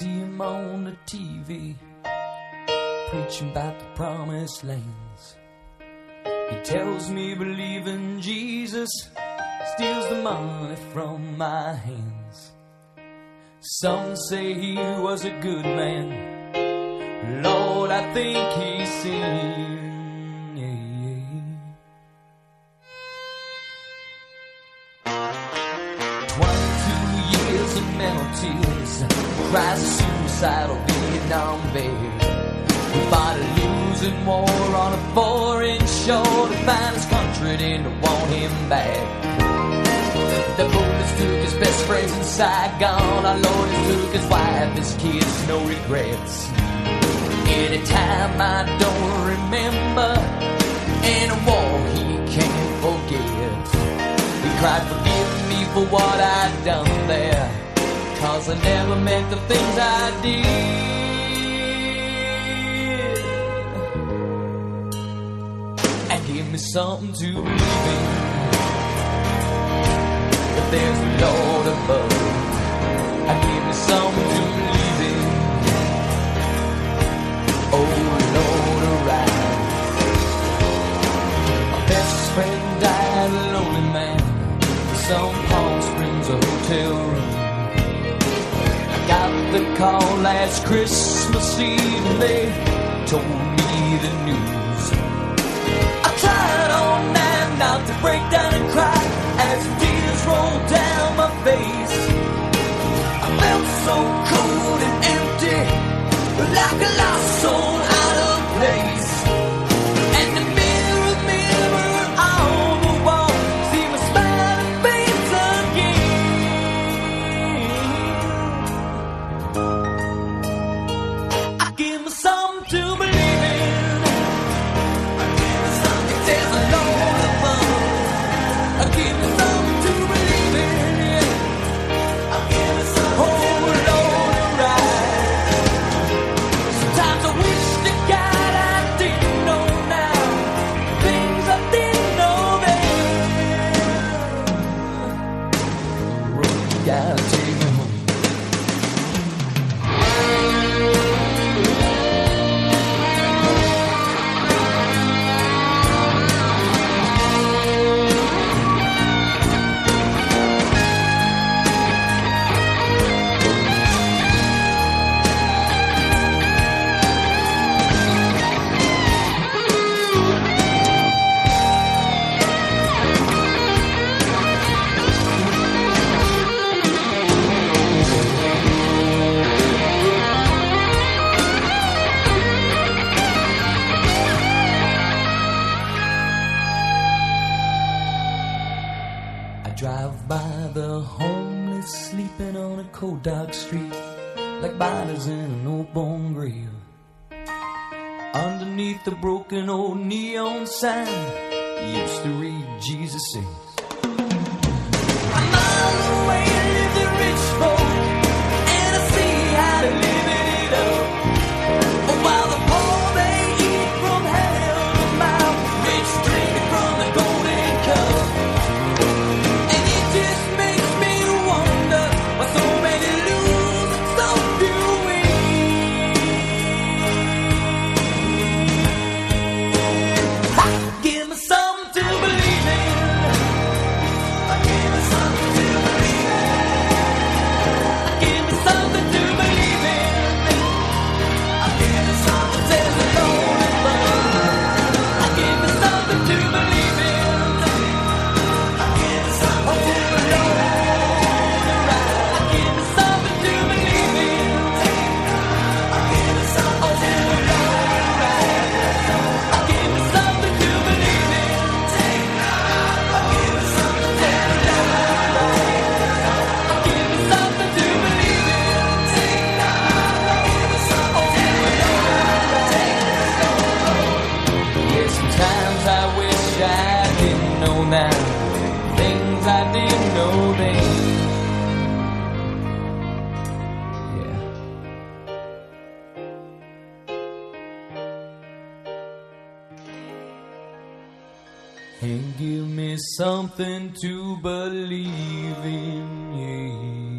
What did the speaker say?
him on the TV preaching about the promised lands. He tells me believing Jesus steals the money from my hands. Some say he was a good man. Lord, I think he sinned. Twenty-two years of mental tears, cries of suicidal Vietnam vet. We fought a losing war on a foreign shore to find his country didn't want him back. The bullets took his best friends in Saigon. Our Lord took his wife, his kids, no regrets. Any time I don't remember in a war he can't forget. He cried, forgive me for what I've done there. Cause I never meant the things I did. And give me something to believe in. If there's a Lord above, and give me something to believe in. Oh Lord, arise. My best friend died a lonely man. Some the call last Christmas Eve and they told me the news. I tried all night not to break down by the homeless sleeping on a cold dark street like bodies in an old bone grave. Underneath the broken old neon sign, used to read Jesus says. and give me something to believe in. Yeah.